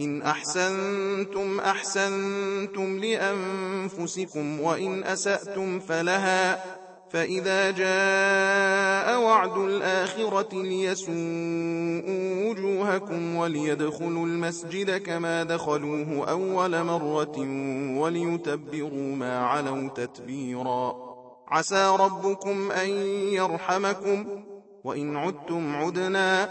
إن أحسنتم أحسنتم لأنفسكم وإن أسأتم فلها فإذا جاء وعد الآخرة ليسوءوا وجوهكم وليدخلوا المسجد كما دخلوه أول مرة وليتبروا ما علوا تتبيرا عسى ربكم أن يرحمكم وإن عدتم عدنا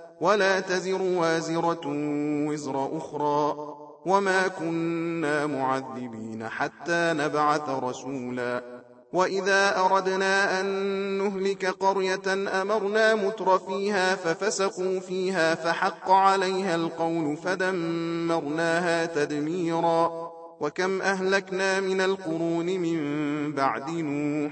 ولا تزر وازرة وزر أخرى وما كنا معذبين حتى نبعث رسولا وإذا أردنا أن نهلك قرية أمرنا متر فيها ففسقوا فيها فحق عليها القول فدمرناها تدميرا وكم أهلكنا من القرون من بعد نوح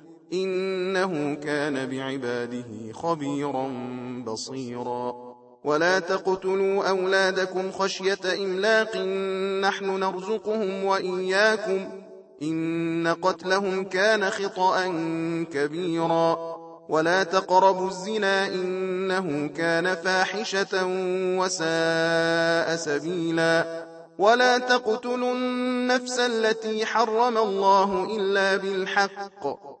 إنه كان بعباده خبيرا بصيرا. ولا تقتلوا أولادكم خشية إملاق نحن نرزقهم وإياكم. إن قتلهم كان خطأ كبيرا. ولا تقربوا الزنا إنه كان فاحشة وساء سبيلا. ولا تقتلوا النفس التي حرم الله إلا بالحق.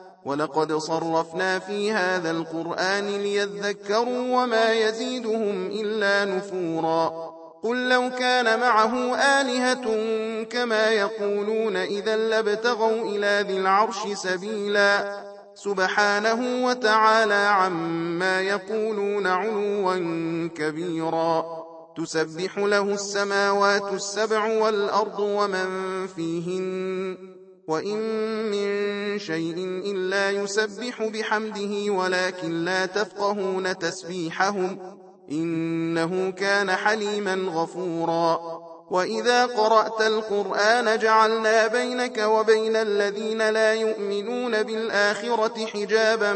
ولقد صرفنا في هذا القرآن ليذكروا وما يزيدهم إلا نفورا. قل لو كان معه آلهة كما يقولون إذا لابتغوا إلى ذي العرش سبيلا. سبحانه وتعالى عما يقولون علوا كبيرا. تسبح له السماوات السبع والأرض ومن فيهن وإن من شيء إلا يسبح بحمده ولكن لا تفقهون تسبيحهم إنه كان حليما غفورا. وإذا قرأت القرآن جعلنا بينك وبين الذين لا يؤمنون بالآخرة حجابا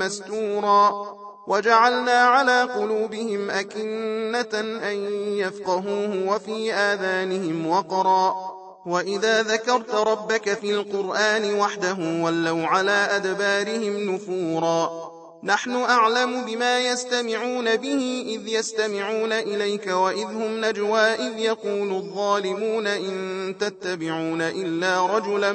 مستورا وجعلنا على قلوبهم أكنة أن يفقهوه وفي آذانهم وقرا. وإذا ذكرت ربك في القرآن وحده ولوا على أدبارهم نفورا نحن أعلم بما يستمعون به إذ يستمعون إليك وإذ هم نجوى إذ يقول الظالمون إن تتبعون إلا رجلا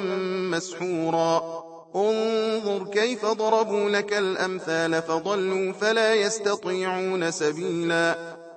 مسحورا انظر كيف ضربوا لك الأمثال فضلوا فلا يستطيعون سبيلا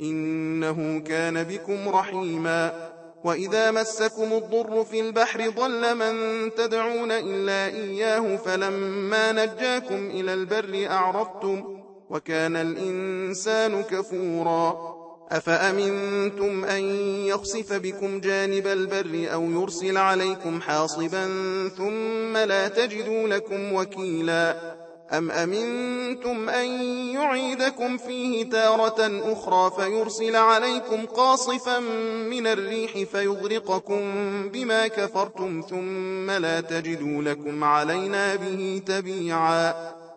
إنه كان بكم رحيما. وإذا مسكم الضر في البحر ضل من تدعون إلا إياه فلما نجاكم إلى البر أعرضتم وكان الإنسان كفورا. أفأمنتم أن يخسف بكم جانب البر أو يرسل عليكم حاصبا ثم لا تجدوا لكم وكيلا؟ أم أمنتم أن يعيدكم فيه تارة أخرى فيرسل عليكم قاصفا من الريح فيغرقكم بما كفرتم ثم لا تجدوا لكم علينا به تبيعا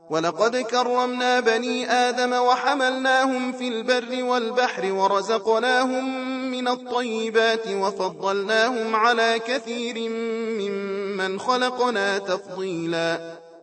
ولقد كرمنا بني آدم وحملناهم في البر والبحر ورزقناهم من الطيبات وفضلناهم على كثير ممن خلقنا تفضيلاً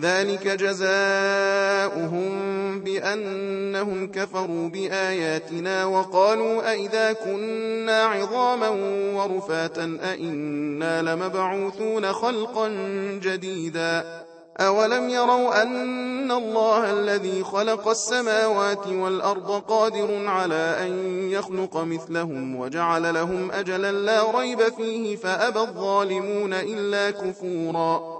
ذلك جزاؤهم بأنهم كفروا بآياتنا وقالوا أئذا كنا عظاما ورفاتا أئنا لمبعوثون خلقا جديدا أولم يروا أن الله الذي خلق السماوات والأرض قادر على أن يخلق مثلهم وجعل لهم أجلا لا ريب فيه فأبى الظالمون إلا كفوراً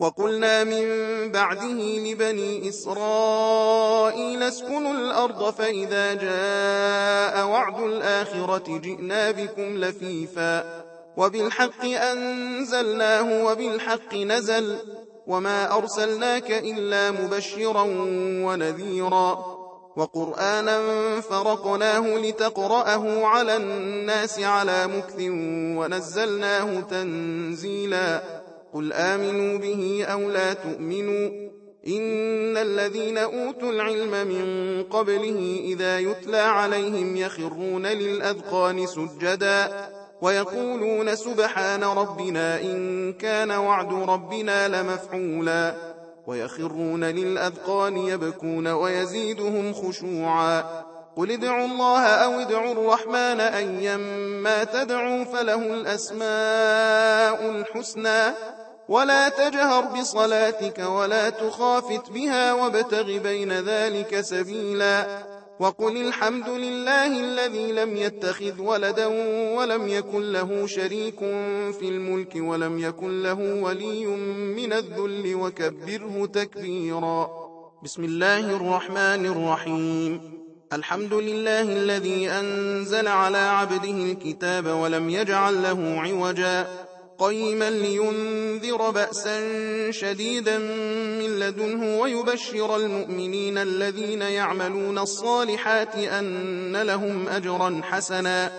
وقلنا من بعده لبني إسرائيل اسكنوا الأرض فإذا جاء وعد الآخرة جئنا بكم لفيفا. وبالحق أنزلناه وبالحق نزل. وما أرسلناك إلا مبشرا ونذيرا. وقرآنا فرقناه لتقرأه على الناس على مكث ونزلناه تنزيلا. قل آمنوا به أو لا تؤمنوا إن الذين أوتوا العلم من قبله إذا يتلى عليهم يخرون للأذقان سجدا ويقولون سبحان ربنا إن كان وعد ربنا لمفعولا ويخرون للأذقان يبكون ويزيدهم خشوعا قل ادعوا الله أو ادعوا الرحمن أيما تدعوا فله الأسماء الحسنى ولا تجهر بصلاتك ولا تخافت بها وابتغ بين ذلك سبيلا. وقل الحمد لله الذي لم يتخذ ولدا ولم يكن له شريك في الملك ولم يكن له ولي من الذل وكبره تكبيرا. بسم الله الرحمن الرحيم. الحمد لله الذي أنزل على عبده الكتاب ولم يجعل له عوجا. قيما لينذر بأسا شديدا من لدنه ويبشر المؤمنين الذين يعملون الصالحات أن لهم أجرا حسنا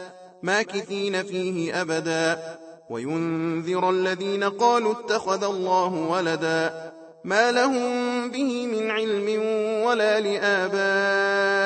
ماكثين فيه أبدا. وينذر الذين قالوا اتخذ الله ولدا ما لهم به من علم ولا لآبائهم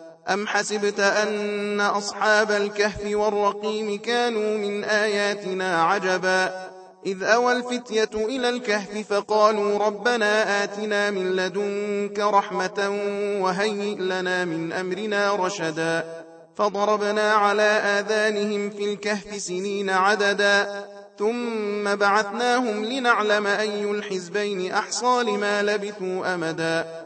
أم حسبت أن أصحاب الكهف والرقيم كانوا من آياتنا عجبا إذ أوى الفتية إلى الكهف فقالوا ربنا آتنا من لدنك رحمة وهيئ لنا من أمرنا رشدا فضربنا على آذانهم في الكهف سنين عددا ثم بعثناهم لنعلم أي الحزبين أحصى لما لبثوا أمدا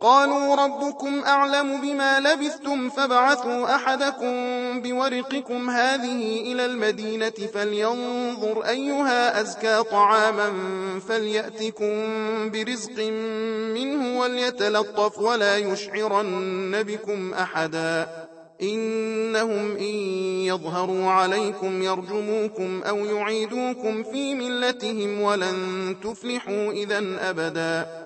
قالوا ربكم أعلم بما لبثتم فابعثوا أحدكم بورقكم هذه إلى المدينة فلينظر أيها أزكى طعاما فليأتكم برزق منه وليتلطف ولا يشعرن بكم أحدا. إنهم إن يظهروا عليكم يرجموكم أو يعيدوكم في ملتهم ولن تفلحوا إذا أبدا.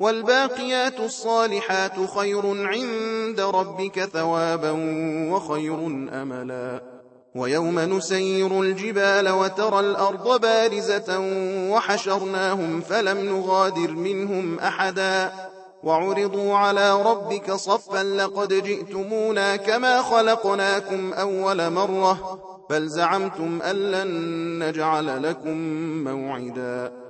والباقيات الصالحات خير عند ربك ثوابا وخير أملا. ويوم نسير الجبال وترى الأرض بارزة وحشرناهم فلم نغادر منهم أحدا. وعرضوا على ربك صفا لقد جئتمونا كما خلقناكم أول مرة. بل زعمتم أن لن نجعل لكم موعدا.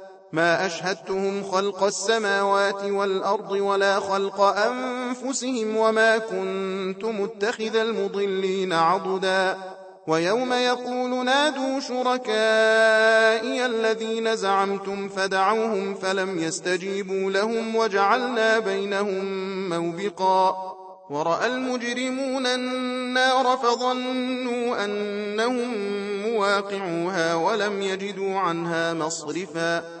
ما أشهدتهم خلق السماوات والأرض ولا خلق أنفسهم وما كنت متخذ المضلين عضدا. ويوم يقول نادوا شركائي الذين زعمتم فدعوهم فلم يستجيبوا لهم وجعلنا بينهم موبقا. ورأى المجرمون النار فظنوا أنهم مواقعوها ولم يجدوا عنها مصرفا.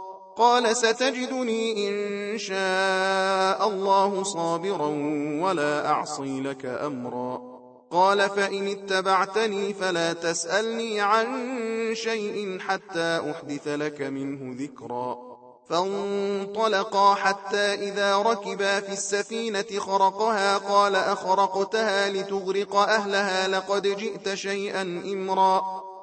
قال ستجدني إن شاء الله صابرا ولا أعصي لك أمرا. قال فإن اتبعتني فلا تسألني عن شيء حتى أحدث لك منه ذكرا. فانطلقا حتى إذا ركبا في السفينة خرقها قال أخرقتها لتغرق أهلها لقد جئت شيئا إمرا.